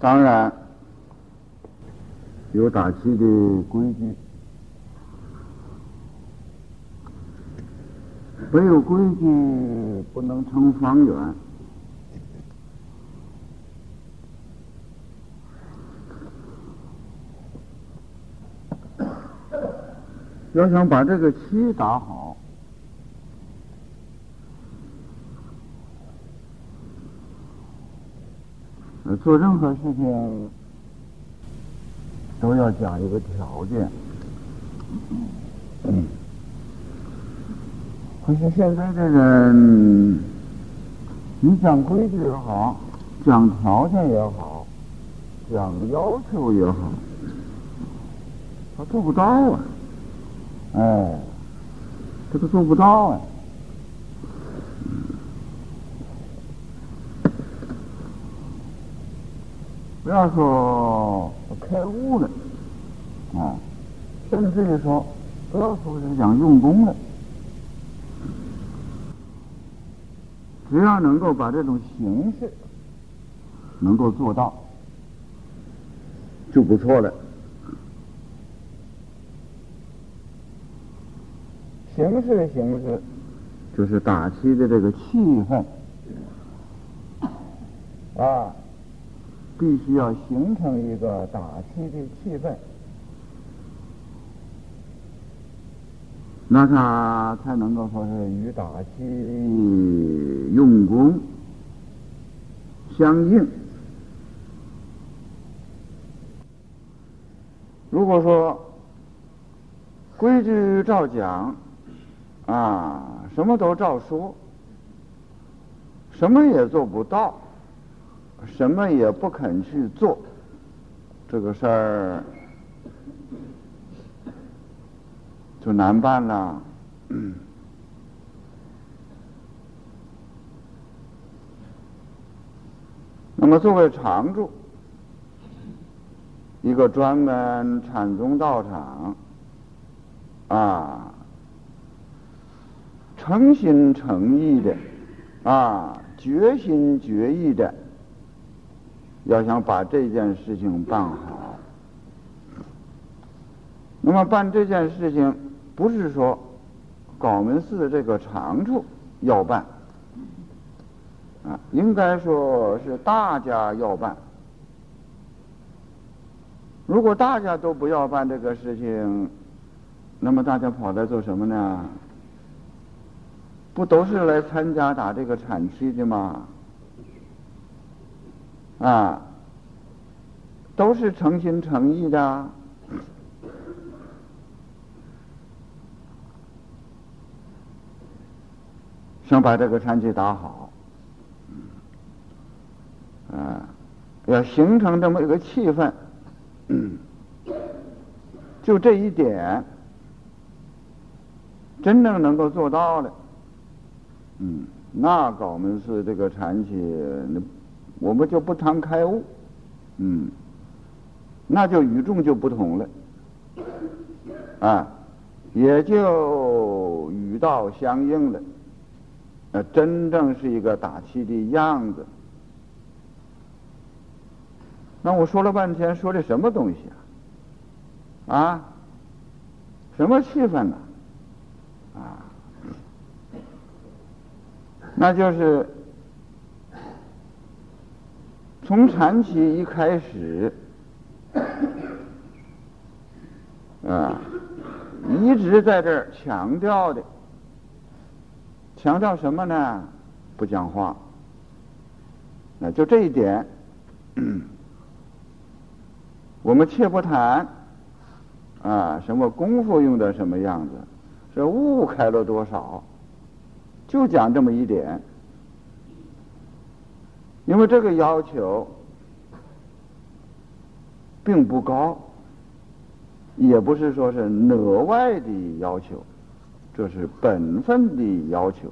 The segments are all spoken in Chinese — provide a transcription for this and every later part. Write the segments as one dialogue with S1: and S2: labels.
S1: 当然有打气的规矩，没有规矩不能成方圆。要想把这个气打好，做任何事情都要讲一个条件。嗯，可是现在的人，你讲规矩也好，讲条件也好，讲要求也好，他做不到啊。哎，这个做不到啊！不要说开悟了啊，甚至于说不要说是讲用功了，只要能够把这种形式能够做到，就不错了。形式的形式，就是打气的这个气氛啊，必须要形成一个打气的气氛，那他才能够说是与打气用功相应。如果说规矩照讲。啊，什么都照说，什么也做不到，什么也不肯去做，这个事儿就难办了。那么，作为常住，一个专门禅宗道场，啊。诚心诚意的，啊，决心决意的，要想把这件事情办好。那么办这件事情，不是说高门寺这个长处要办，啊，应该说是大家要办。如果大家都不要办这个事情，那么大家跑来做什么呢？不都是来参加打这个产期的吗？啊，都是诚心诚意的，想把这个产期打好，啊，要形成这么一个气氛，就这一点，真正能够做到的。嗯，那高门寺这个禅期，我们就不谈开悟，嗯，那就与众就不同了，啊，也就与道相应了，呃，真正是一个打气的样子。那我说了半天，说的什么东西啊？啊，什么气氛呢？啊？那就是从禅期一开始啊，一直在这儿强调的，强调什么呢？不讲话。那就这一点，我们切不谈啊，什么功夫用的什么样子，这悟开了多少。就讲这么一点，因为这个要求并不高，也不是说是额外的要求，这是本分的要求。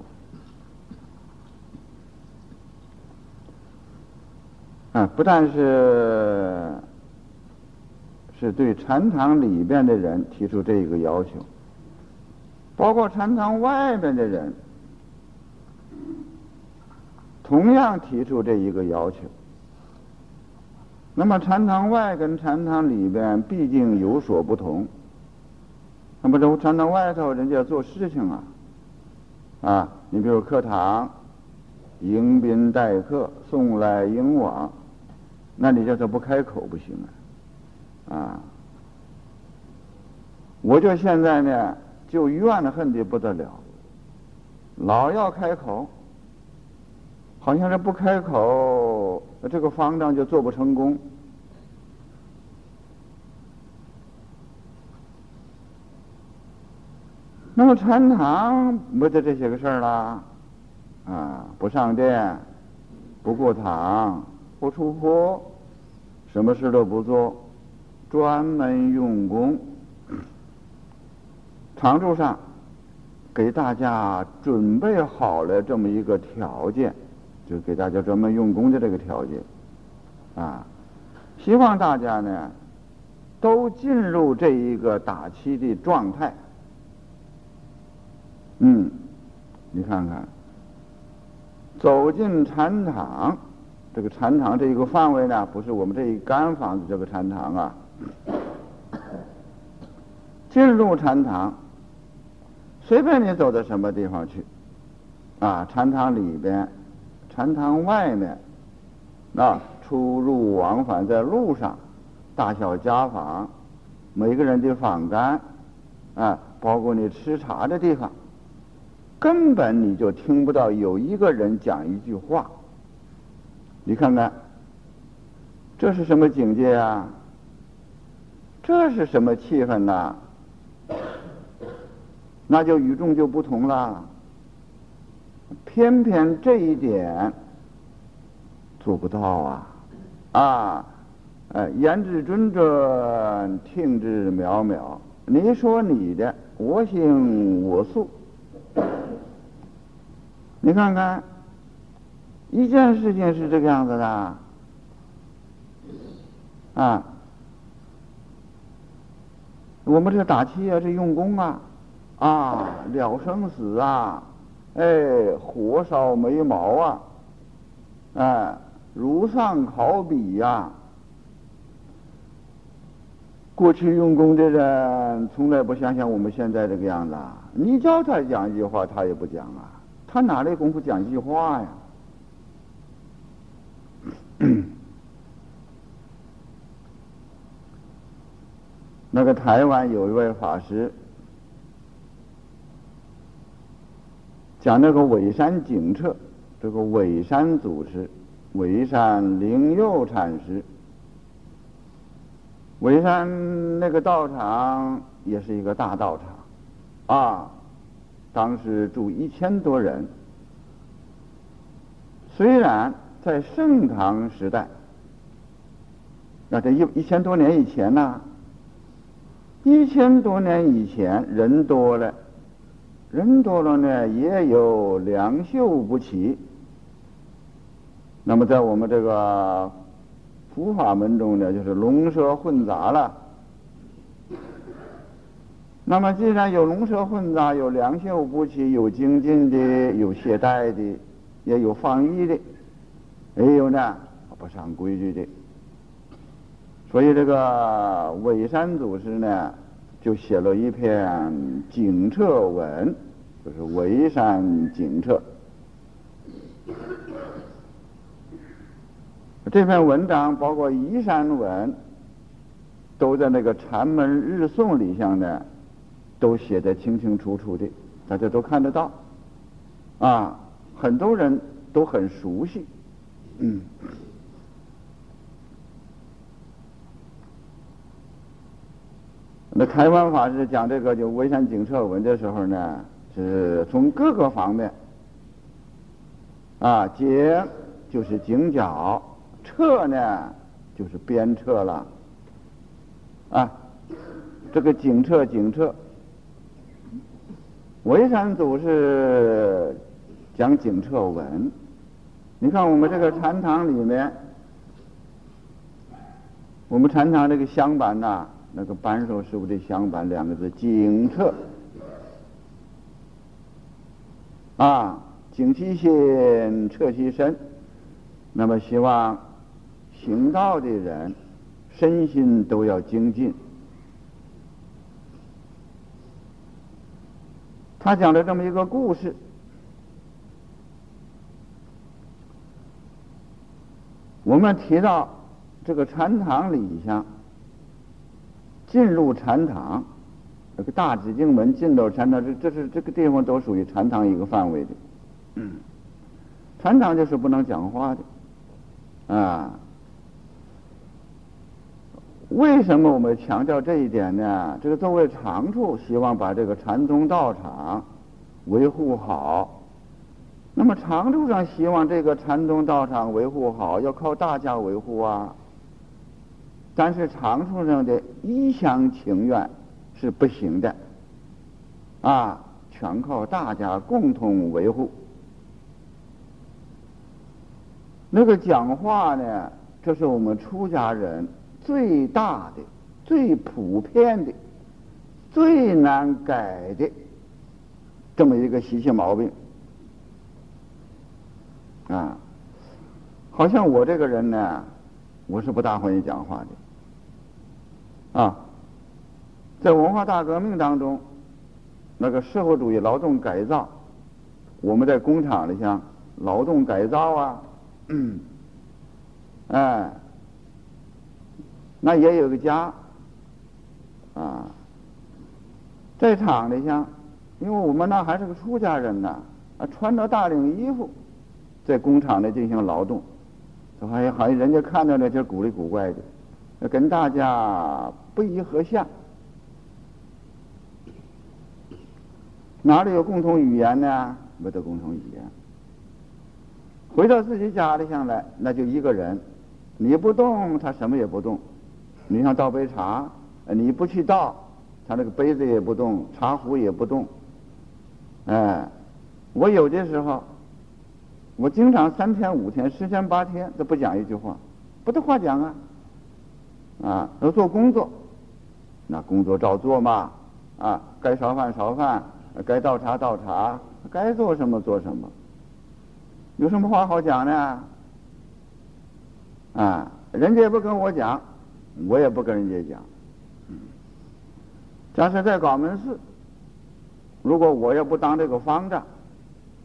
S1: 啊，不但是是对禅堂里边的人提出这一个要求，包括禅堂外边的人。同样提出这一个要求，那么禅堂外跟禅堂里边毕竟有所不同。那么这禅堂外头人家做事情啊，啊，你比如课堂，迎宾待客，送来迎往，那你叫他不开口不行啊，啊。我就现在呢，就怨恨的不得了，老要开口，好像是不开口，这个方丈就做不成功。那么禅堂没得这些个事儿啦，啊，不上殿，不过堂，不出坡，什么事都不做，专门用功。常住上给大家准备好了这么一个条件，就给大家专门用功的这个条件，啊，希望大家呢都进入这一个打气的状态。嗯，你看看，走进禅堂，这个禅堂这一个范围呢，不是我们这一干房子这个禅堂啊，进入禅堂。随便你走到什么地方去，啊，禅堂里边，禅堂外面，那出入往返在路上，大小家访，每个人的房间，啊，包括你吃茶的地方，根本你就听不到有一个人讲一句话。你看看，这是什么境界啊？这是什么气氛呐？那就与众就不同了，偏偏这一点做不到啊！啊，呃，言之谆谆，听之渺渺。你说你的，我行我素。你看看，一件事情是这个样子的，啊，我们这打气啊，这用功啊。啊，了生死啊，哎，火烧眉毛啊，哎，如上考妣呀。过去用功的人从来不想想我们现在这个样子，你叫他讲一句话，他也不讲啊，他哪里功夫讲一句话呀？那个台湾有一位法师。讲那个尾山景彻，这个尾山祖师，尾山灵佑禅师，尾山那个道场也是一个大道场，啊，当时住一千多人。虽然在盛唐时代，那这一一千多年以前呢，一千多年以前人多了。人多了呢，也有两袖不齐。那么在我们这个佛法门中呢，就是龙蛇混杂了。那么既然有龙蛇混杂，有良袖不齐，有精进的，有懈怠的，也有放逸的，也有呢不上规矩的。所以这个伪山祖师呢。就写了一篇警策文，就是围山警策。这篇文章包括移山文，都在那个禅门日颂里向呢，都写的清清楚楚的，大家都看得到，啊，很多人都很熟悉，嗯。那台湾法师讲这个就微山警策文的时候呢，是从各个方面啊，警就是警角，策呢就是鞭策了啊。这个警策警策，微山祖是讲警策文。你看我们这个禅堂里面，我们禅堂这个香板呐。那个扳手师傅的相反两个字，警策啊，警其心，测其身。那么希望行道的人，身心都要精进。他讲了这么一个故事。我们提到这个禅堂里下，进入禅堂，这个大紫经门进到禅堂，这这是这个地方都属于禅堂一个范围的。嗯，禅堂就是不能讲话的，啊。为什么我们强调这一点呢？这个作为长处，希望把这个禅宗道场维护好。那么长处上希望这个禅宗道场维护好，要靠大家维护啊。但是长处上的一厢情愿是不行的，啊，全靠大家共同维护。那个讲话呢，这是我们出家人最大的、最普遍的、最难改的这么一个习性毛病。啊，好像我这个人呢，我是不大欢喜讲话的。啊，在文化大革命当中，那个社会主义劳动改造，我们在工厂里像劳动改造啊，哎，那也有个家，啊，在厂里像，因为我们那还是个出家人呢，啊，穿着大领衣服。在工厂里进行劳动，好像好像人家看到了就古里古怪的，跟大家不一和下，哪里有共同语言呢？没得共同语言。回到自己家里上来，那就一个人，你不动，他什么也不动。你想倒杯茶，你不去倒，他那个杯子也不动，茶壶也不动。哎，我有的时候。我经常三天五天十天八天都不讲一句话，不得话讲啊！啊，要做工作，那工作照做嘛，啊，该烧饭烧饭，该倒茶倒茶，该做什么做什么，有什么话好讲呢？啊，人家也不跟我讲，我也不跟人家讲。假设在广门寺，如果我要不当这个方丈，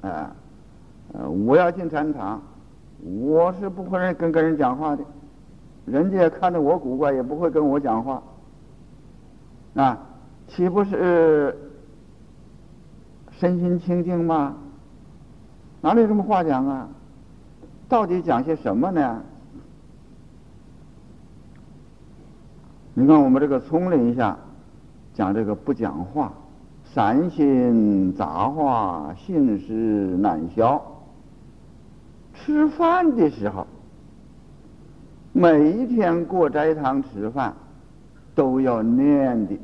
S1: 啊。我要进禅堂，我是不会跟跟人讲话的，人家看着我古怪，也不会跟我讲话，啊，岂不是身心清净吗？哪里有什么话讲啊？到底讲些什么呢？你看我们这个丛林下讲这个不讲话，散心杂话，信事难消。吃饭的时候，每一天过斋堂吃饭，都要念的。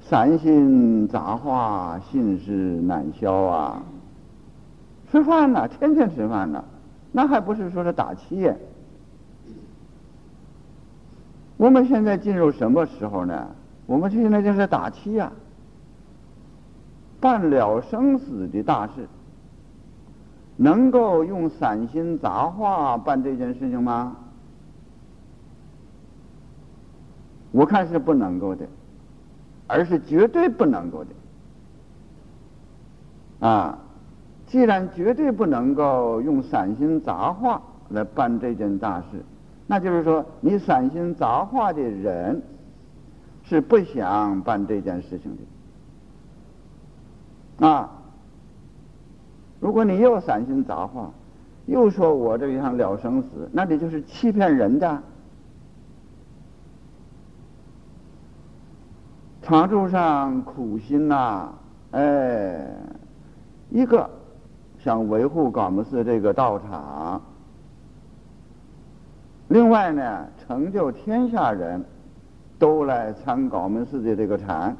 S1: 三心杂话，心事难消啊！吃饭呢，天天吃饭呢，那还不是说是打气？我们现在进入什么时候呢？我们现在就是打气呀，办了生死的大事。能够用散心杂话办这件事情吗？我看是不能够的，而是绝对不能够的。啊，既然绝对不能够用散心杂话来办这件大事，那就是说，你散心杂话的人是不想办这件事情的。啊。如果你又散心杂话，又说我这一趟了生死，那你就是欺骗人的。常住上苦心呐，哎，一个想维护高门寺这个道场，另外呢，成就天下人都来参高门寺的这个禅，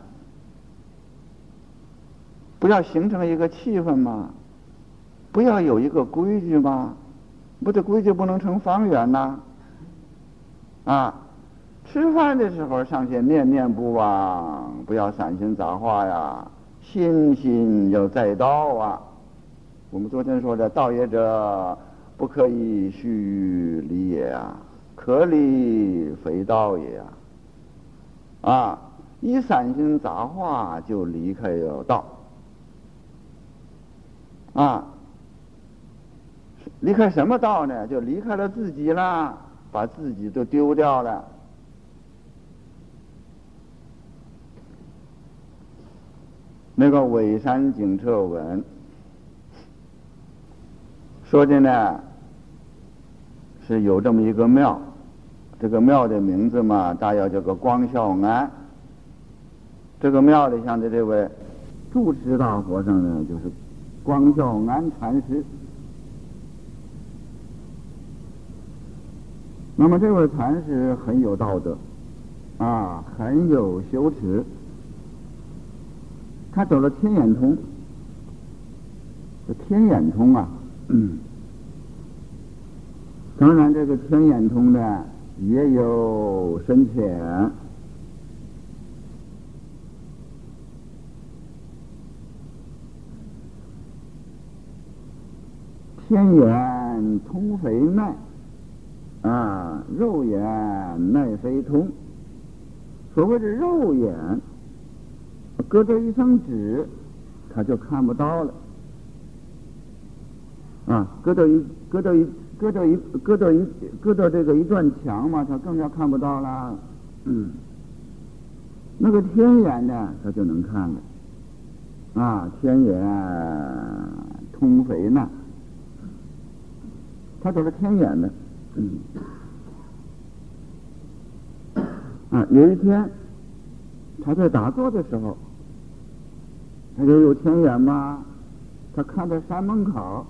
S1: 不要形成一个气氛吗？不要有一个规矩吗？不这规矩不能成方圆呐！啊，吃饭的时候上去念念不忘，不要散心杂话呀，心心要在道啊。我们昨天说的“道也者，不可以虚离也啊，可离非道也啊！啊，一散心杂化就离开了道，啊，离开什么道呢？就离开了自己啦，把自己都丢掉了。那个尾山景彻文说的呢。是有这么一个庙，这个庙的名字嘛，大要叫个光孝庵。这个庙里像的这位住持大和尚呢，就是光孝庵禅师。那么这位禅师很有道德，啊，很有修持，他走了天眼通，这天眼通啊。当然，这个天眼通的也有深浅。天眼通肥脉，啊，肉眼脉非通。所谓的肉眼，隔着一层纸，他就看不到了。啊，隔着一，隔着一。搁着一搁着一搁着这个一段墙嘛，他更加看不到了。嗯，那个天眼呢，他就能看了。啊，天眼通肥呢，他都是天眼的。嗯，啊，有一天他在打坐的时候，他就有天眼嘛，他看到山门口。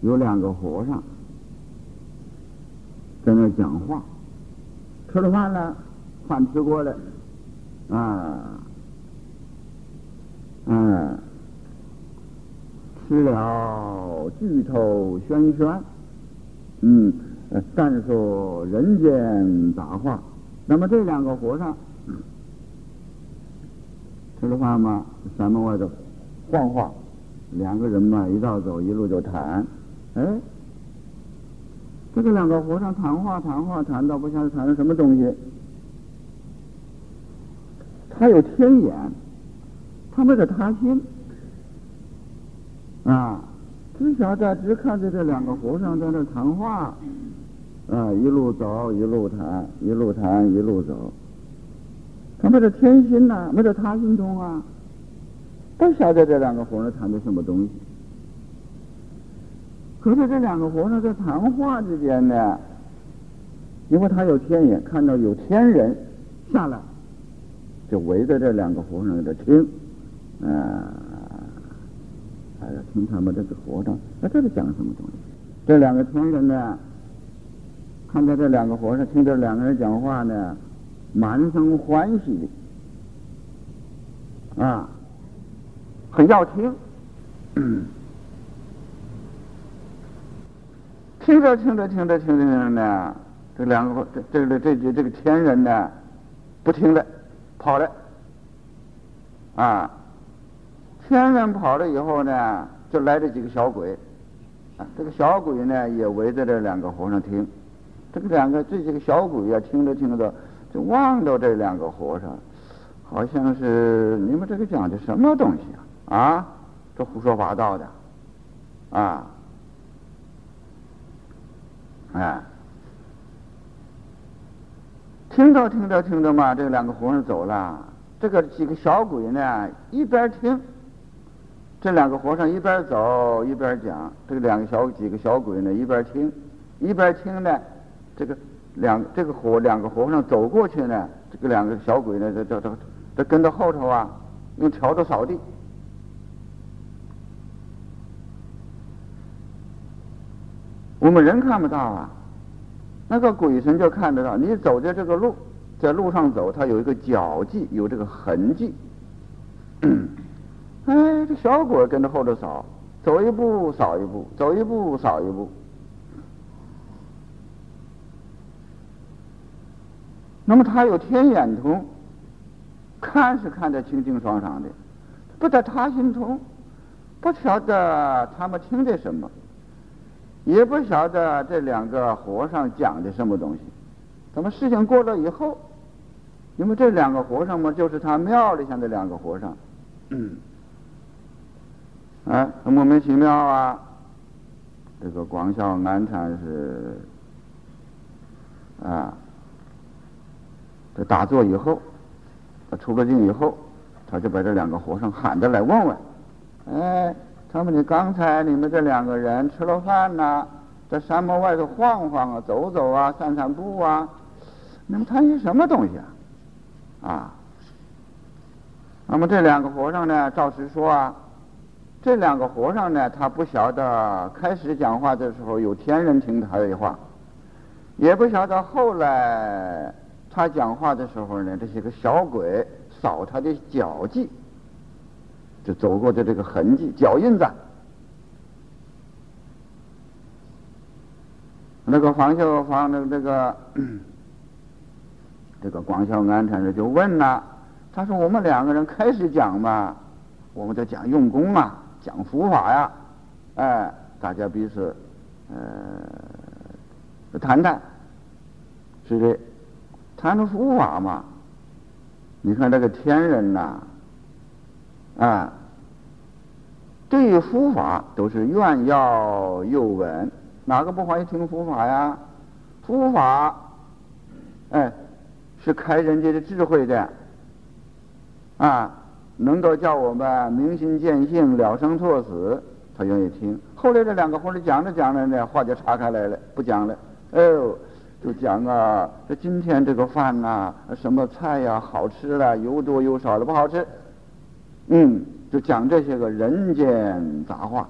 S1: 有两个和尚在那讲话，吃了饭了，饭吃过了，啊，嗯，吃了巨头轩轩，嗯，但说人间杂话。那么这两个和尚吃了饭嘛，山门外头晃晃，两个人嘛，一道走，一路就谈。哎，这个两个和尚谈话谈话谈到不晓得谈的什么东西。他有天眼，他没得他心啊，只晓得只看着这两个和尚在那谈话，啊，一路走一路谈，一路谈一路走。他没得天心呐，没在他心中啊，不晓得这两个和尚谈的什么东西。可是这两个和尚在谈话之间呢，因为他有天眼，看到有天人下来，就围着这两个和尚在听，啊，还要听他们这个和尚，那这是讲什么东西？这两个天人呢，看到这两个和尚，听这两个人讲话呢，满生欢喜的，啊，很要听。听着听着听着听着呢，这两个这这这这这个天人呢，不听了，跑了，啊，天人跑了以后呢，就来了几个小鬼，啊，这个小鬼呢也围着这两个和尚听，这个两个这几个小鬼呀，听着听着就望到这两个和尚，好像是你们这个讲的什么东西啊？啊，这胡说八道的，啊。哎，听着听着听着嘛，这两个和尚走了，这个几个小鬼呢一边听，这两个和尚一边走一边讲，这个两个小几个小鬼呢一边听，一边听呢，这个两这个和两个和尚走过去呢，这个两个小鬼呢这这这这跟到后头啊，用笤帚扫地。我们人看不到啊，那个鬼神就看得到。你走在这个路，在路上走，它有一个脚迹，有这个痕迹。哎，这小鬼跟着后头扫，走一步扫一步，走一步扫一步。那么他有天眼通，看是看得清清爽爽的，不得他心通，不晓得他们听的什么。也不晓得这两个和尚讲的什么东西。怎么事情过了以后，因为这两个和尚嘛，就是他庙里向的两个和尚，嗯，哎，莫名其妙啊！这个广孝安禅是啊，这打坐以后，他出了境以后，他就把这两个和尚喊着来问问，哎，他们你刚才你们这两个人吃了饭呢，在山门外头晃晃啊，走走啊，散散步啊。那么谈些什么东西啊？啊，那么这两个和尚呢，照实说啊，这两个和尚呢，他不晓得开始讲话的时候有天人听他的话，也不晓得后来他讲话的时候呢，这些个小鬼扫他的脚迹，就走过的这个痕迹、脚印子。那个房秀房那那个。这个广孝安禅师就问了，他说：“我们两个人开始讲嘛，我们在讲用功啊，讲佛法呀，哎，大家彼此呃谈谈，是的，谈谈佛法嘛。你看这个天人呐，啊，对于佛法都是愿要又闻，哪个不欢喜听佛法呀？佛法，哎。”是开人家的智慧的，啊，能够叫我们明心见性、了生脱死，他愿意听。后来这两个和尚讲着讲着呢，话就岔开来了，不讲了。哎呦，就讲啊，这今天这个饭呐，什么菜呀，好吃了，油多油少了，不好吃。嗯，就讲这些个人间杂话。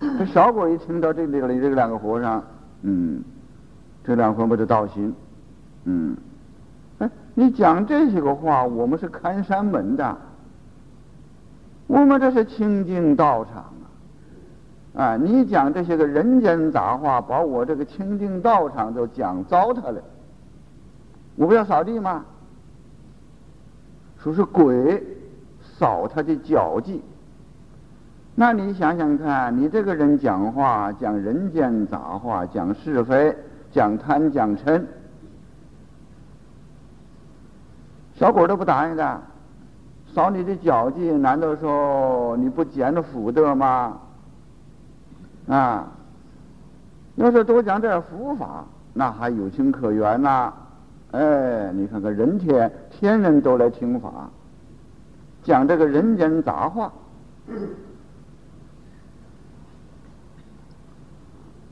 S1: 这小鬼一听到这里里这两个和尚，嗯，这两和尚就道心，嗯。你讲这些个话，我们是看山门的，我们这是清净道场啊！啊，你讲这些个人间杂话，把我这个清净道场都讲糟蹋了。我不要扫地吗？说是鬼扫他的脚迹，那你想想看，你这个人讲话讲人间杂话，讲是非，讲贪讲嗔。小鬼都不答应的，扫你的脚迹，难道说你不捡着福德吗？啊，要是多讲点福法，那还有情可原呐。哎，你看看人天天人都来听法，讲这个人间杂话，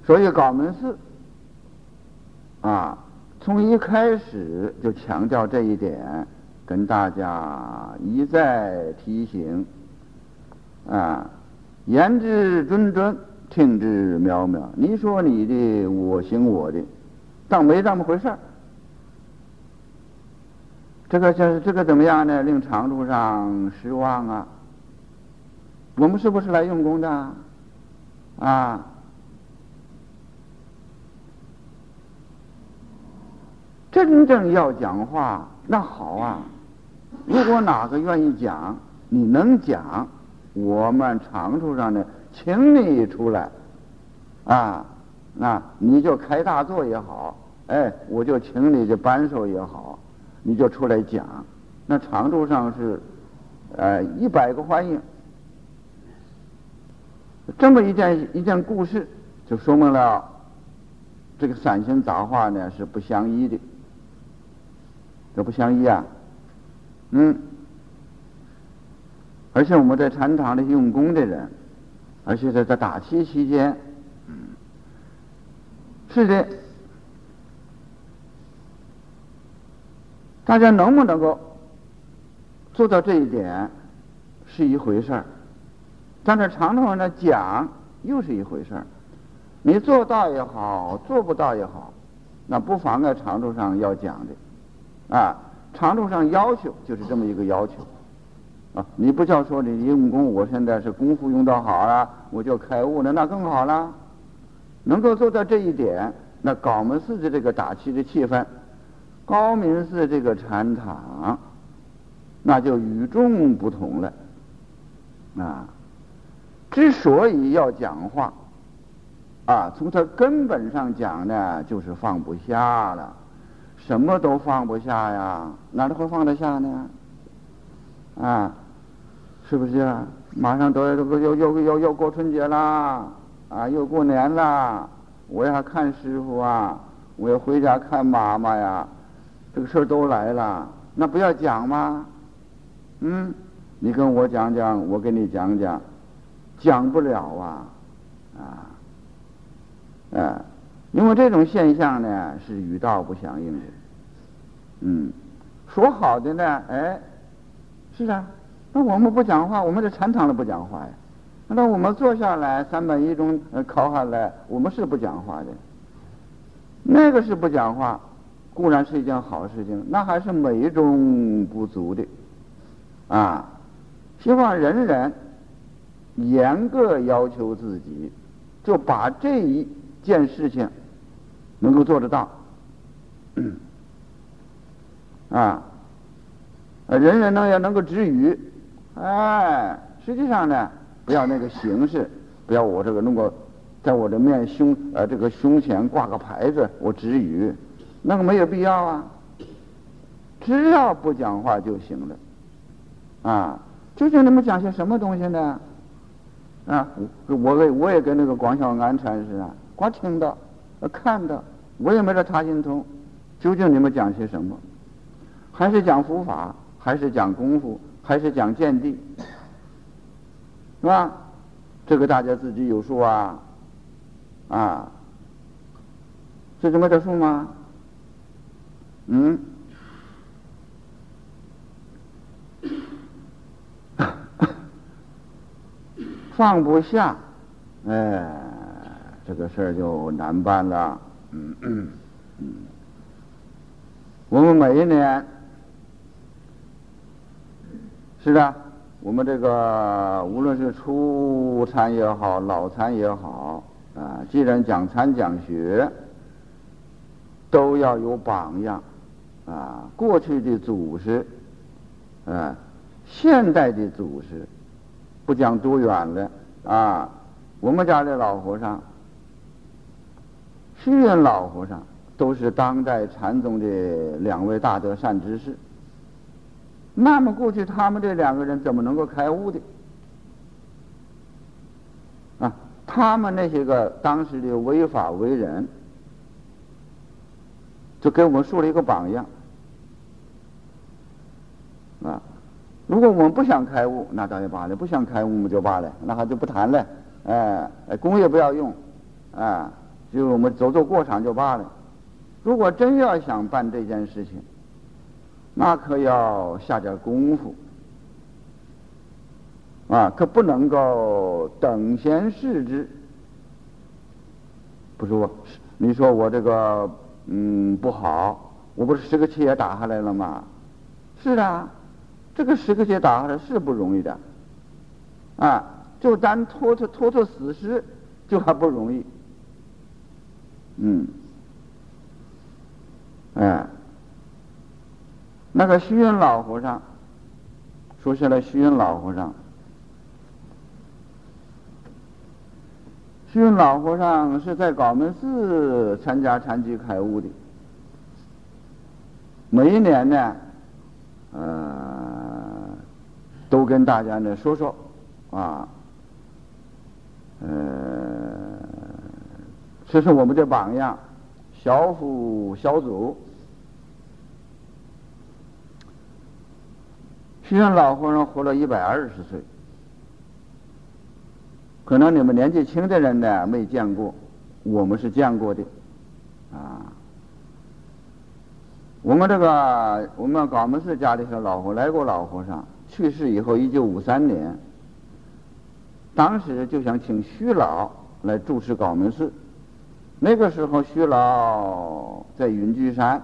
S1: 所以搞门寺啊，从一开始就强调这一点。跟大家一再提醒啊，言之谆谆，听之渺渺。你说你的，我行我的，当没这么回事儿。这个这这个怎么样呢？令长处上失望啊！我们是不是来用功的啊？真正要讲话，那好啊。如果哪个愿意讲，你能讲，我们长处上呢，请你出来，啊，那你就开大座也好，哎，我就请你这扳手也好，你就出来讲，那长处上是，呃，一百个欢迎。这么一件一件故事，就说明了这个散心杂话呢是不相依的，这不相依啊。嗯，而且我们在禅堂里用功的人，而且在在打气期间，嗯，是的，大家能不能够做到这一点是一回事儿，但是长头呢讲又是一回事儿，你做到也好，做不到也好，那不妨碍长度上要讲的，啊。长度上要求就是这么一个要求，啊，你不叫说你用功，我现在是功夫用到好了，我就开悟了，那更好了。能够做到这一点，那高门寺的这个打气的气氛，高明寺这个禅堂，那就与众不同了。啊，之所以要讲话，啊，从它根本上讲呢，就是放不下了，什么都放不下呀，哪里会放得下呢？啊，是不是啊？马上都要这个又又又又过春节啦，啊，又过年啦，我要看师傅啊，我要回家看妈妈呀，这个事儿都来了，那不要讲吗？嗯，你跟我讲讲，我跟你讲讲，讲不了啊，啊。啊，因为这种现象呢是与道不相应的。嗯，说好的呢，哎，是啊，那我们不讲话，我们这禅堂里不讲话呀。那我们坐下来三百一中考下来，我们是不讲话的。那个是不讲话，固然是一件好事情，那还是美中不足的。啊，希望人人严格要求自己，就把这一。件事情能够做得到嗯，啊，人人呢也能够止语，哎，实际上呢，不要那个形式，不要我这个弄个，在我的面胸呃这个胸前挂个牌子，我止语，那个没有必要啊，只要不讲话就行了，啊，究竟你们讲些什么东西呢？啊，我我也我也跟那个广孝安禅师啊。光听到，看到，我也没这插心通。究竟你们讲些什么？还是讲佛法？还是讲功夫？还是讲见地？是吧？这个大家自己有数啊！啊，是这么得数吗？嗯？放不下，哎。这个事儿就难办了。嗯嗯，我们每一年是的，我们这个无论是初参也好，老参也好啊，既然讲参讲学，都要有榜样啊。过去的祖师啊，现代的祖师，不讲多远了啊。我们家的老和尚。虚云老和尚都是当代禅宗的两位大德善知识。那么过去他们这两个人怎么能够开悟的？啊，他们那些个当时的违法为人，就给我们树了一个榜样。啊，如果我们不想开悟，那倒也罢了；不想开悟，我们就罢了，那还就不谈了。哎，功业不要用，啊。就我们走走过场就罢了。如果真要想办这件事情，那可要下点功夫啊，可不能够等闲视之。不是我，你说我这个嗯不好，我不是十个气也打下来了吗？是啊，这个十个气打下来是不容易的啊，就单拖拖拖拖死尸就还不容易。嗯，哎，那个虚云老和尚，说起来，虚云老和尚，虚云老和尚是在高门寺参加禅机开悟的，每一年呢，呃，都跟大家呢说说，啊，呃。这是我们的榜样，小虎小祖。就像老和尚活了一百二十岁，可能你们年纪轻的人呢没见过，我们是见过的，啊。我们这个我们高门寺家里头老和来过老和尚去世以后，一九五三年，当时就想请虚老来主持高门寺。那个时候，徐老在云居山。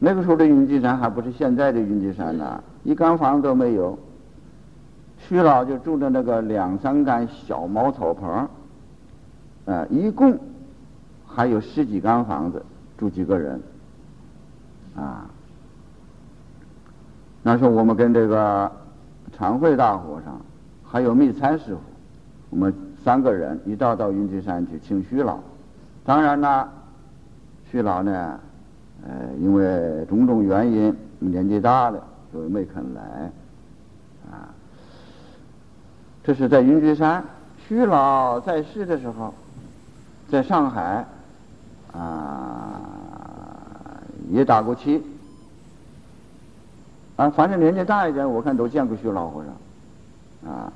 S1: 那个时候的云居山还不是现在的云居山呢，一间房都没有。徐老就住在那个两三间小茅草棚，呃，一共还有十几间房子，住几个人，啊。那时候我们跟这个常会大和尚，还有密参师傅，我们三个人一道到云居山去请徐老。当然呢，徐老呢，呃，因为种种原因，年纪大了，所以没肯来。啊，这是在云居山，徐老在世的时候，在上海，啊，也打过棋。啊，反正年纪大一点，我看都见过徐老和尚。啊，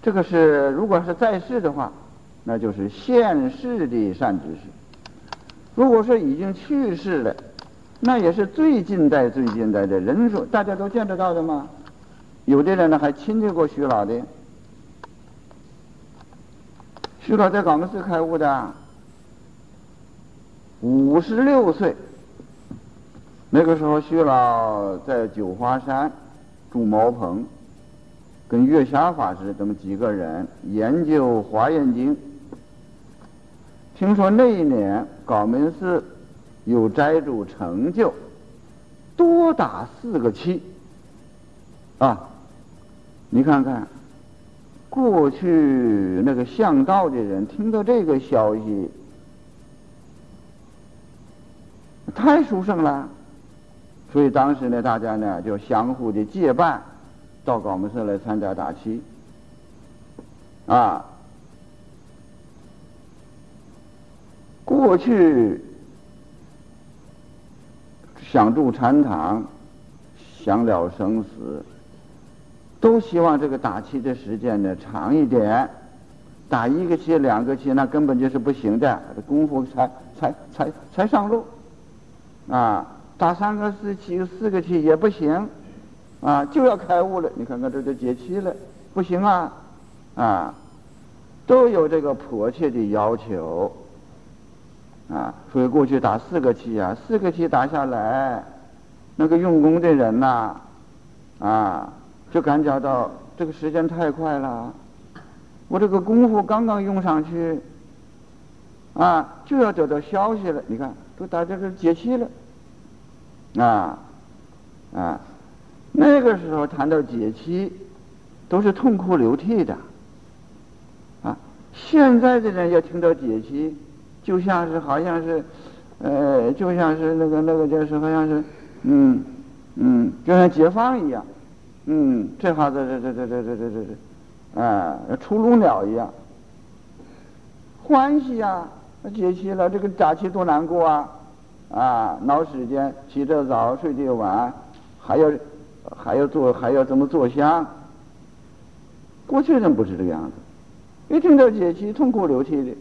S1: 这个是如果是在世的话，那就是现世的善知识；如果说已经去世了，那也是最近代、最近代的人数，大家都见得到的吗？有的人呢还亲近过徐老的，徐老在广门寺开悟的，五十六岁，那个时候徐老在九华山住茅棚，跟月霞法师这么几个人研究《华严经》。听说那一年高门寺有斋主成就，多打四个七，啊。你看看，过去那个向道的人听到这个消息，太殊胜了，所以当时呢，大家呢就相互的结伴到高门寺来参加打七，啊，过去想住禅堂，想了生死。都希望这个打气的时间呢长一点，打一个气、两个气那根本就是不行的，功夫才才才才上路，啊，打三个四气、四个气也不行，啊，就要开悟了。你看看这就解气了，不行啊，啊，都有这个迫切的要求，啊，所以过去打四个气啊，四个气打下来，那个用功的人呐，啊。就感觉到这个时间太快了，我这个功夫刚刚用上去，啊，就要得到消息了。你看，都大家都解气了，啊，啊，那个时候谈到解气，都是痛哭流涕的，啊，现在的人要听到解气，就像是好像是，呃，就像是那个那个就是好像是，嗯嗯，就像解放一样。嗯，这哈子这这这这这这这这，啊，出笼鸟一样，欢喜呀！解气了，这个假期多难过啊！啊，闹时间，起得早，睡得晚，还要还要做，还要怎么做香？过去人不是这个样子，一听到解气，痛哭流涕的。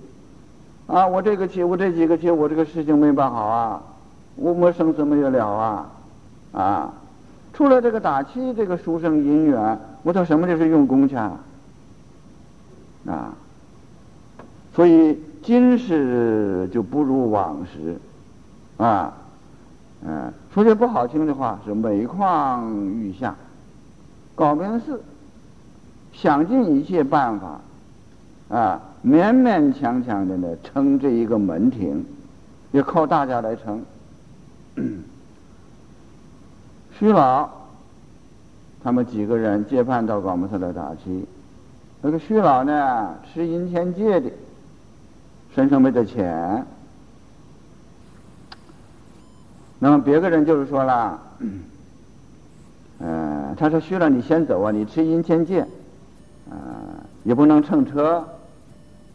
S1: 啊，我这个气，我这几个气，我这个事情没办好啊，我没生死没有了啊，啊。除了这个打气，这个书生姻缘，我到什么地方用功去啊？啊，所以今世就不如往时，啊，嗯，说句不好听的话，是每况愈下。高明寺想尽一切办法，啊，勉勉强强的呢撑这一个门庭，也靠大家来撑。徐老，他们几个人接盼到广门寺来打气。那个徐老呢，吃银钱借的，身上没得钱。那么别个人就是说了，嗯，他说徐老你先走啊，你吃银钱借，啊，也不能乘车，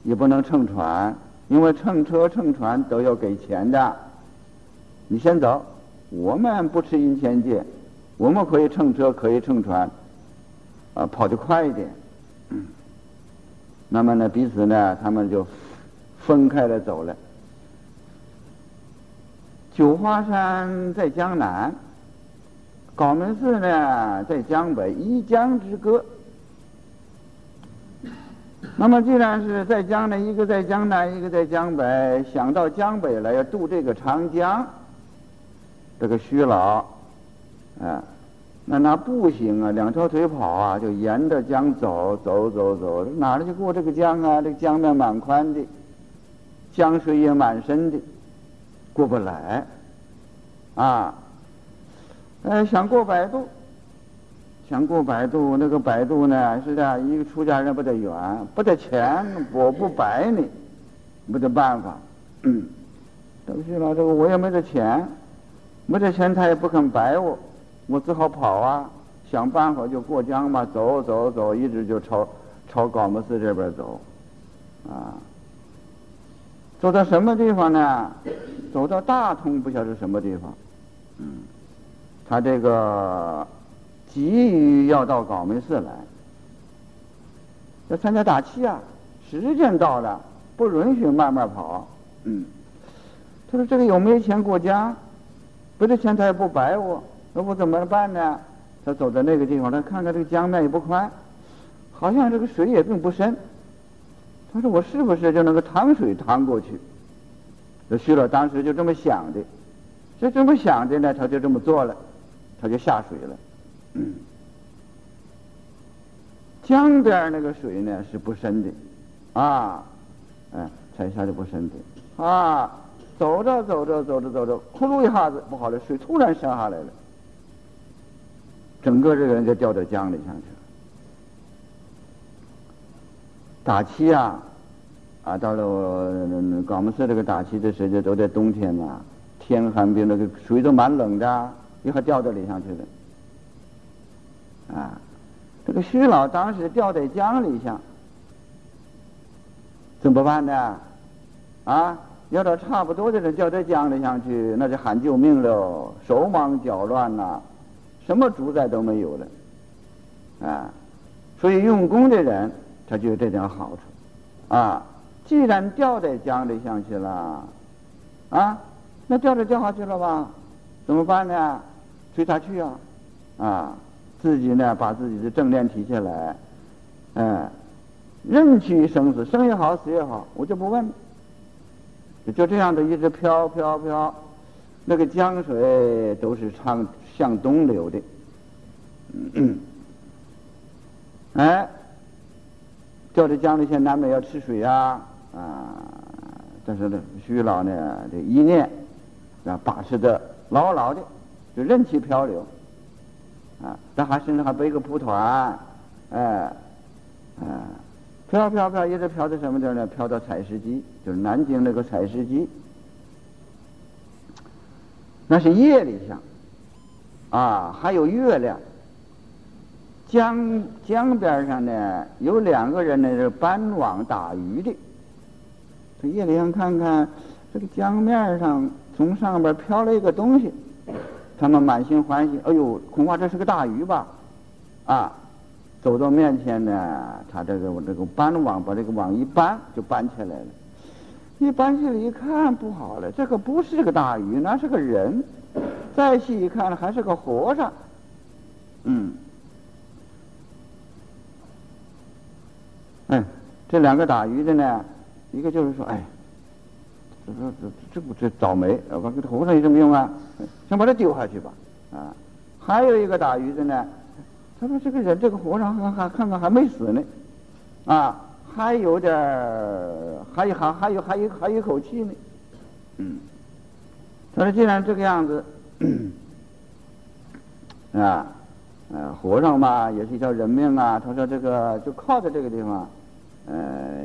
S1: 也不能乘船，因为乘车乘船都要给钱的。你先走，我们不吃银钱借。我们可以乘车，可以乘船，啊，跑得快一点。那么呢，彼此呢，他们就分开了走了。九华山在江南，高门寺呢在江北，一江之隔。那么既然是在江南，一个在江南，一个在江北，想到江北来要渡这个长江，这个徐老。啊，那那步行啊，两条腿跑啊，就沿着江走，走走走，哪里去过这个江啊？这个江面蛮宽的，江水也蛮深的，过不来。啊，呃，想过百度，想过百度，那个百度呢是这样，一个出家人不得远，不得钱，我不摆你，没得办法。这个徐老，这个我也没得钱，没得钱他也不肯摆我，我只好跑啊，想办法就过江嘛，走走走，一直就朝朝高木寺这边走，啊，走到什么地方呢？走到大通，不晓得什么地方，嗯，他这个急于要到高门寺来，要参加打气啊，时间到了，不允许慢慢跑，嗯。他说：“这个有没有钱过江？不得钱他也不白我，那我怎么办呢？”他走到那个地方，他看看这个江面也不宽，好像这个水也并不深。他说：“我是不是就能够趟水趟过去？”这徐老当时就这么想的，就这么想的呢，他就这么做了，他就下水了。江边那个水呢是不深的，啊，嗯，才下就不深的，啊。走着走着走着走着，呼噜一下子，不好了水突然升下来了，整个这个人就掉到江里上去了。打气啊，啊，到了高木寺这个打气的时间都在冬天嘛，天寒冰，那个水都蛮冷的，一下掉到里上去了。啊，这个徐老当时掉在江里上，怎么办呢？啊？要找差不多的人掉在江里上去，那就喊救命了，手忙脚乱呐，什么主宰都没有了，啊，所以用功的人他就有这点好处，啊，既然掉在江里上去了，啊，那掉着掉下去了吧，怎么办呢？随他去啊，啊，自己呢把自己的正念提起来，嗯，任其生死，生也好，死也好，我就不问。就这样的一直飘飘飘，那个江水都是唱向东流的，哎，掉在江里去，难免要吃水啊啊！但是呢，徐老呢，这一念啊，把持的牢牢的，就任其漂流啊。他还身上还背个蒲团，哎，啊。飘飘飘，一直飘到什么地儿呢？飘到采石矶，就是南京那个采石矶。那是夜里向，啊，还有月亮。江江边上呢，有两个人呢是搬网打鱼的。这夜里上看看，这个江面上从上边飘了一个东西，他们满心欢喜。哎呦，恐怕这是个大鱼吧？啊！走到面前呢，他这个这个搬网把这个网一搬就搬起来了，一搬起来一看不好了，这个不是个大鱼，那是个人。再细一看还是个和尚。嗯，哎，这两个打鱼的呢，一个就是说，哎，这这这这不这倒霉，把这和尚有什么用啊？先把他丢下去吧。啊，还有一个打鱼的呢。他说：“这个人，这个和尚还还看看还没死呢，啊，还有点，还有还还有还有还有一口气呢。”嗯，他说：“既然这个样子，啊，呃，和尚嘛也是一条人命啊。”他说：“这个就靠在这个地方，呃，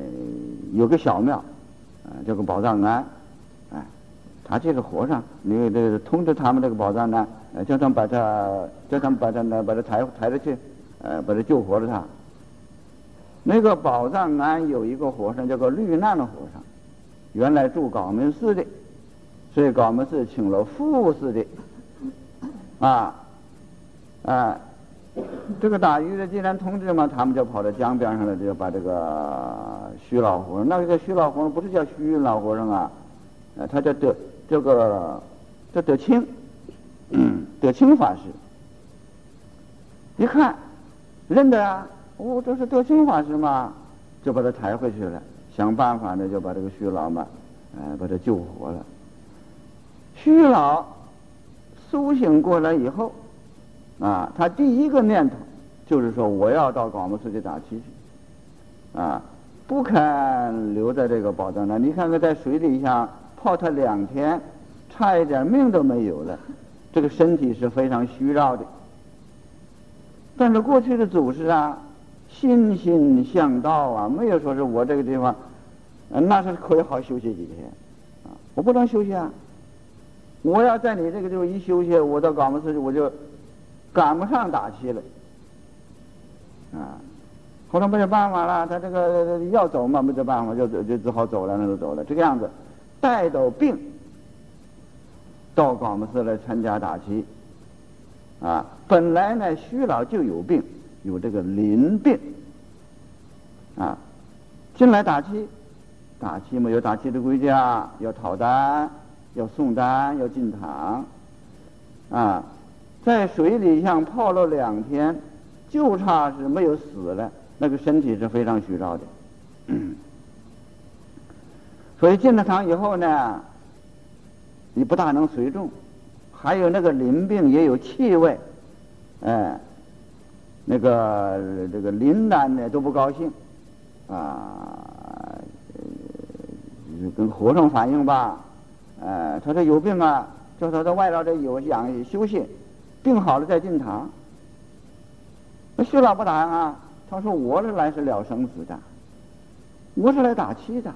S1: 有个小庙，叫个宝藏庵，哎，他这个和尚，你这个通知他们这个宝藏庵。”，叫他们把他，叫他们把他呢，把他抬抬着去，呃，把他救活了他。那个宝藏庵有一个和尚叫做绿难的和尚，原来住高门寺的，所以高门寺请了副寺的，啊，啊，这个打鱼的既然通知嘛，他们就跑到江边上了，就把这个徐老和尚，那个徐老和尚不是叫徐老和尚啊，呃，他叫德，这个叫德清。德清法师一看认得啊，哦，这是德清法师嘛，就把他抬回去了，想办法呢，就把这个徐老嘛，呃，把他救活了。徐老苏醒过来以后，啊，他第一个念头就是说，我要到广木寺去打气去，啊，不肯留在这个宝藏那。你看看，在水底下泡他两天，差一点命都没有了。这个身体是非常虚弱的，但是过去的祖师啊，心心向道啊，没有说是我这个地方，那是可以好休息几天，啊，我不能休息啊。我要在你这个地方一休息，我到搞不出去，我就赶不上打气了，啊。后来没有办法了，他这个要走嘛，没有办法，就就只好走了，那就走了。这个样子，带着病到广木寺来参加打气，啊，本来呢，徐老就有病，有这个淋病，啊，进来打气，打气嘛有打气的规矩啊，要讨单，要送单，要进堂，啊，在水里像泡了两天，就差是没有死了。那个身体是非常虚弱的，所以进了堂以后呢，你不大能随众，还有那个淋病也有气味，哎，那个这个林丹呢都不高兴，啊，跟和尚反映吧，哎，他说有病啊，叫他在外头这有养休息，病好了再进堂。那薛老不答应啊。他说：“我是来是了生死的，我是来打气的，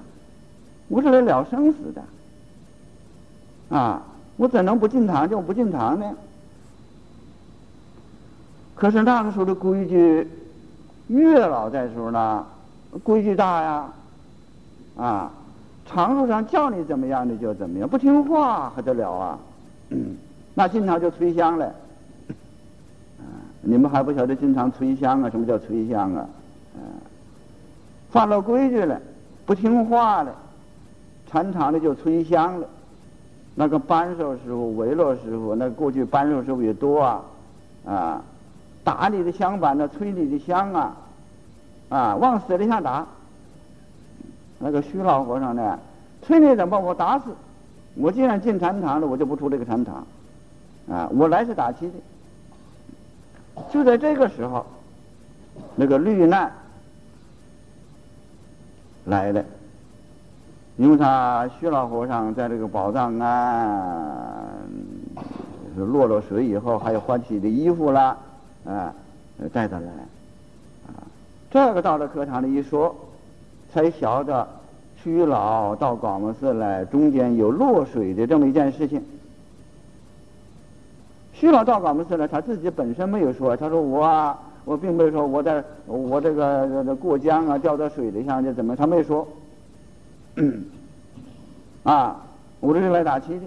S1: 我是来了生死的，啊，我怎能不进堂就不进堂呢？可是那个时候的规矩，月老在时候呢，规矩大呀，啊，长路上叫你怎么样你就怎么样，不听话还得了啊？那进堂就吹香了。”你们还不晓得经常吹香啊？什么叫吹香啊？嗯，犯了规矩了，不听话了，常常的就吹香了。那个扳手师傅、维罗师傅，那过去扳手师傅也多啊，啊，打你的香板呢，吹你的香啊，啊，往死里想打。那个虚老和尚呢，吹你怎么把我打死？我既然进禅堂了，我就不出这个禅堂，啊，我来是打气的。就在这个时候，那个绿难来了，因为他徐老和尚在这个宝藏岸落了水以后，还有换洗的衣服啦，啊，带他来，啊，这个到了课堂里一说，才晓得徐老到广木寺来，中间有落水的这么一件事情。徐老道广木寺呢，他自己本身没有说，他说我啊，我并没有说我在我这个过江啊，掉到水里上就怎么，他没说。啊，我这是来打气的。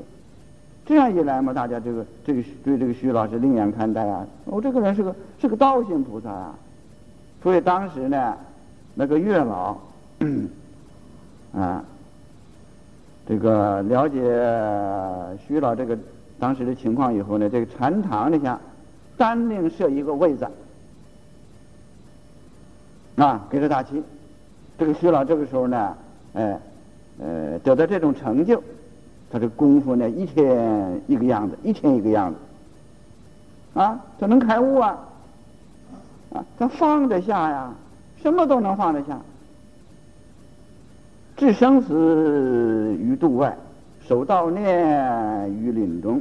S1: 这样一来嘛，大家这个这个对这个徐老师另眼看待啊，我这个人是个是个道心菩萨啊。所以当时呢，那个月老 啊，这个了解徐老这个。当时的情况以后呢，这个禅堂里下单另设一个位子，啊，给他打气。这个徐老这个时候呢，哎，呃，得到这种成就，他的功夫呢，一天一个样子，一天一个样子，啊，他能开悟啊，啊，他放得下呀，什么都能放得下，置生死于度外。守道念于林中，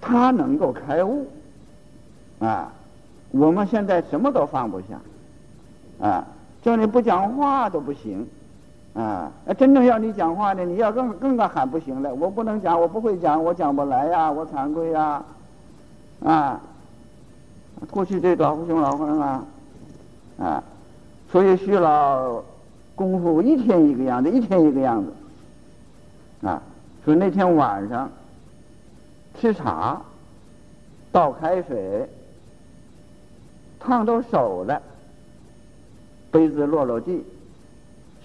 S1: 他能够开悟啊！我们现在什么都放不下啊！叫你不讲话都不行啊！真正要你讲话呢，你要更更个喊不行了。我不能讲，我不会讲，我讲不来呀，我惭愧呀啊！过去这老和尚老和尚啊啊，所以徐老功夫一天一个样子，一天一个样子。啊，说那天晚上吃茶，倒开水，烫到手了，杯子落落地，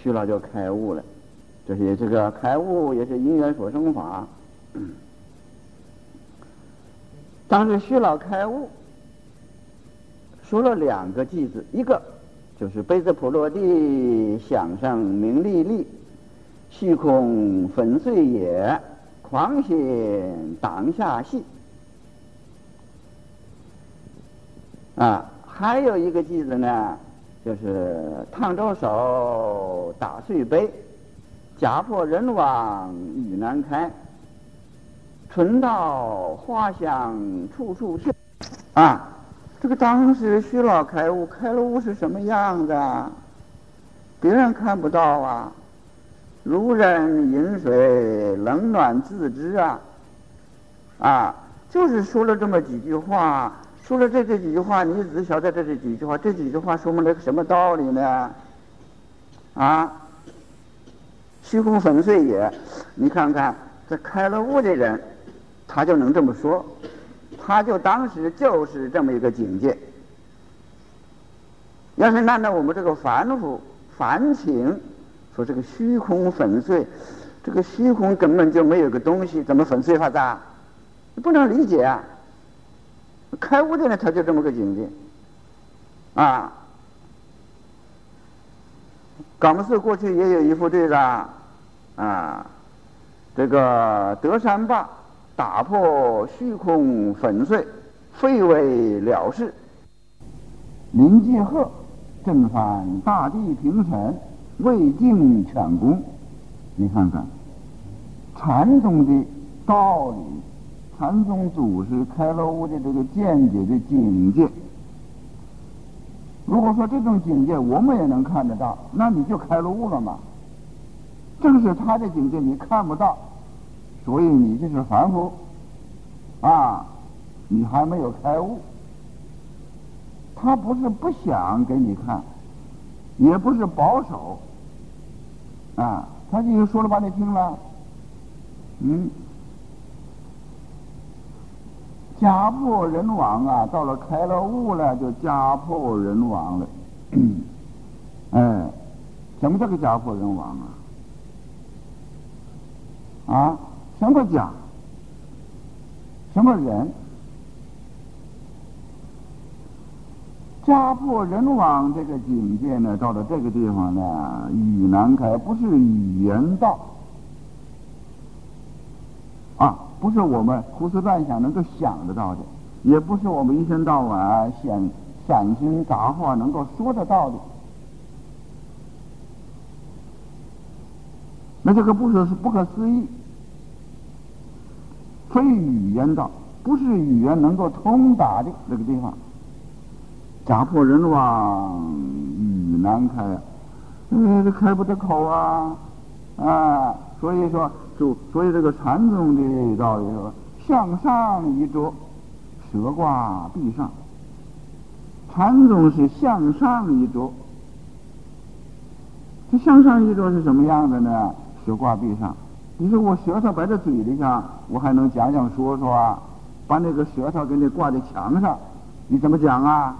S1: 徐老就开悟了。这些这个开悟也是因缘所生法。当时徐老开悟，说了两个句子，一个就是杯子破落地，响声鸣沥沥。虚空粉碎也，狂心当下戏。啊，还有一个句子呢，就是烫着手打碎杯，家破人亡雨难开，春到花香处处。啊，这个当时虚老开悟，开了悟是什么样子啊？别人看不到啊。如人饮水，冷暖自知啊。啊，就是说了这么几句话，说了这这几句话，你只晓得这这几句话，这几句话说明了个什么道理呢？啊，虚空粉碎也。你看看，这开了悟的人，他就能这么说。他就当时就是这么一个境界。要是按照我们这个凡夫凡情说，这个虚空粉碎，这个虚空根本就没有个东西，怎么粉碎法子啊？不能理解啊！开悟的人他就这么个境界啊。冈木寺过去也有一副对子啊，这个德山坝。打破虚空粉碎，废为了事。林继鹤正反大地平陈，未尽全功。你看看禅宗的道理，禅宗祖师开了悟的这个见解的境界。如果说这种境界我们也能看得到，那你就开了悟了嘛。正是他的境界你看不到。所以你就是凡夫，啊，你还没有开悟。他不是不想给你看，也不是保守，啊，他就说了把你听了，嗯，家破人亡啊，到了开了悟了就家破人亡了，哎，什么叫个家破人亡啊？啊？什么家？什么人？家破人亡这个境界呢？到了这个地方呢，语难开，不是语言道啊，不是我们胡思乱想能够想得到的，也不是我们一天到晚想散心杂话能够说得到的。那这个不是是不可思议。非语言道，不是语言能够通达的那个地方。家破人亡，语难开，嗯，开不得口啊，啊，所以说，就所以这个禅宗的道理说，向上一着，舌挂壁上。禅宗是向上一着，这向上一着是什么样的呢？舌挂壁上。你说我舌头摆在嘴里上，我还能讲讲说说啊？把那个舌头给你挂在墙上，你怎么讲啊？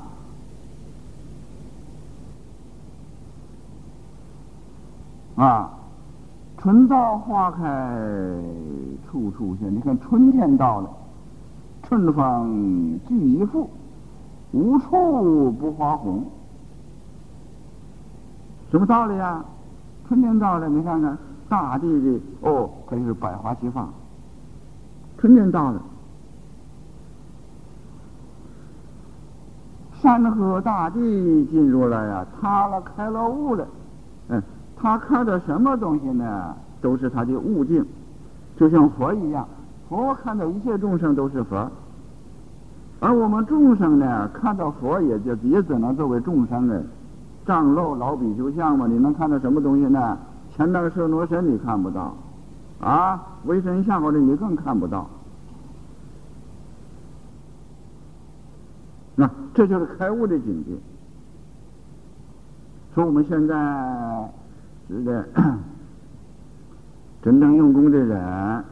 S1: 啊，春到花开，处处鲜。你看春天到了，春风聚一幅，无处不花红。什么道理啊？春天到了，你看看。大地的哦，可以是百花齐放。春天到了，山河大地进入了呀，塌了开了悟了。他看到什么东西呢？都是他的悟境，就像佛一样。佛看到一切众生都是佛，而我们众生呢，看到佛也就也只能作为众生的障漏老比丘像嘛。你能看到什么东西呢？前当舍罗身你看不到，啊，为神像或者你更看不到，那这就是开悟的境界。说我们现在是的，真正用功的人，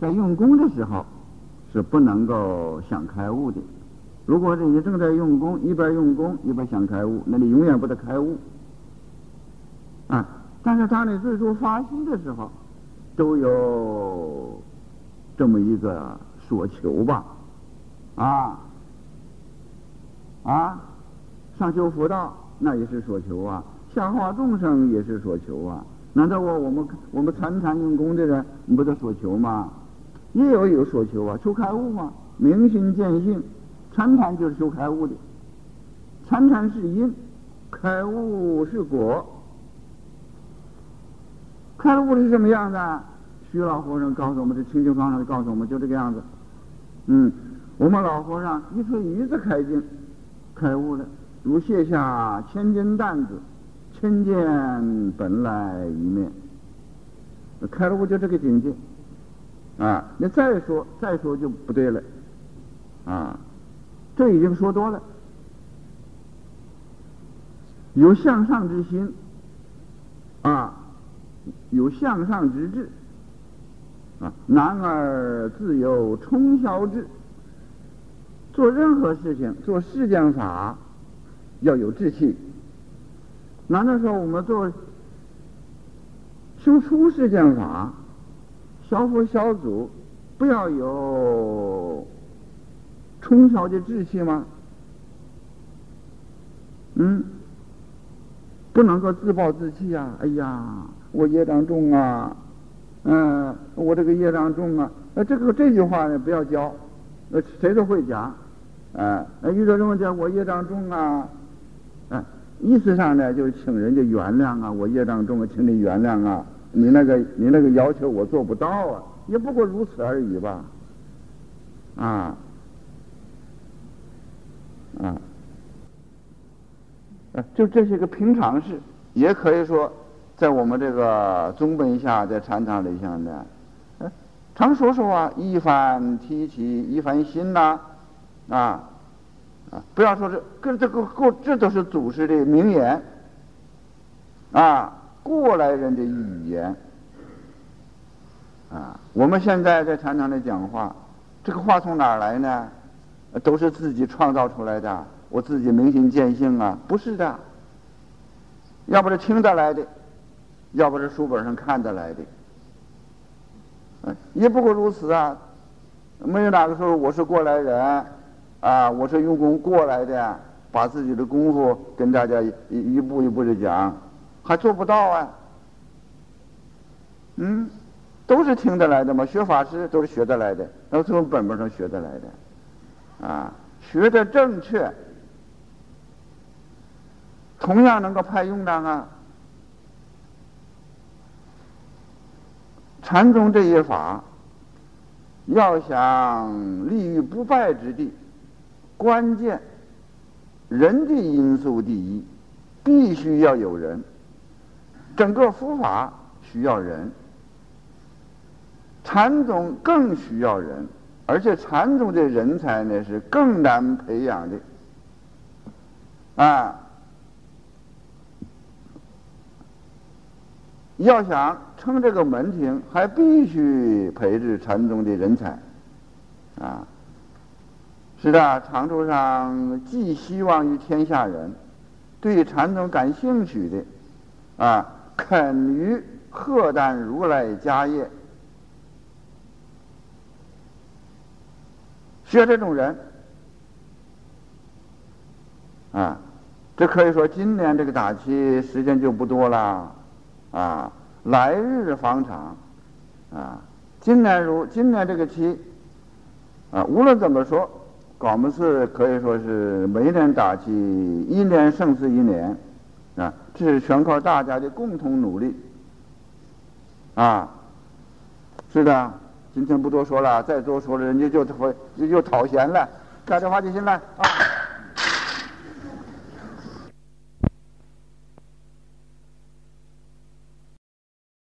S1: 在用功的时候是不能够想开悟的。如果你正在用功，一边用功一边想开悟，那你永远不得开悟，啊。但是当你最初发心的时候，都有这么一个所求吧，啊啊，上修佛道那也是所求啊，下化众生也是所求啊。难道我我们我们参禅用功的人不得所求吗？也有有所求啊，求开悟嘛，明心见性，参禅就是求开悟的，参禅是因，开悟是果。开悟是什么样子？徐老和尚告诉我们，这清净方上告诉我们，就这个样子。嗯，我们老和尚一次一次开镜，开悟了，如卸下千斤担子，轻见本来一面。开了悟就这个境界啊！你再说再说就不对了啊！这已经说多了，有向上之心啊，有向上之志啊。男儿自有冲霄志，做任何事情做世间法要有志气。难道说我们做？修出世间法，小佛小祖，不要有冲销的志气吗？嗯，不能够自暴自弃呀！哎呀，我业障重啊，嗯，我这个业障重啊，那这个这句话呢，不要教，呃，谁都会讲，啊，遇到这种讲我业障重，啊，意思上呢，就是请人家原谅啊，我业障重啊，请你原谅啊。你那个你那个要求我做不到啊，也不过如此而已吧，啊，啊，就这些个平常事，也可以说，在我们这个宗本下，在禅堂里向呢，常说说啊，一番提起一番心呐，啊，不要说这，跟这个过，这都是祖师的名言，啊。过来人的语言啊，我们现在在常常的讲话，这个话从哪儿来呢？都是自己创造出来的，我自己明心见性啊，不是的，要不是听得来的，要不是书本上看得来的，也不过如此啊，没有哪个时候我是过来人啊，我是用功过来的，把自己的功夫跟大家一一步一步的讲。还做不到啊？嗯，都是听得来的嘛。学法师都是学得来的，都是从本本上学得来的，啊，学的正确，同样能够派用场啊。禅宗这一法，要想立于不败之地，关键人的因素第一，必须要有人。整个佛法需要人，禅宗更需要人，而且禅宗的人才呢是更难培养的，啊，要想撑这个门庭，还必须培植禅宗的人才，啊，是的，长处上寄希望于天下人，对禅宗感兴趣的，啊。肯于贺旦如来家业，需要这种人啊！这可以说今年这个打期时间就不多了啊，来日方长啊！今年如今年这个期啊，无论怎么说，广门寺可以说是每年打击一年胜似一年。啊，这是全靠大家的共同努力，啊，是的，今天不多说了，再多说了人家就会就讨嫌了，打电话就行了啊。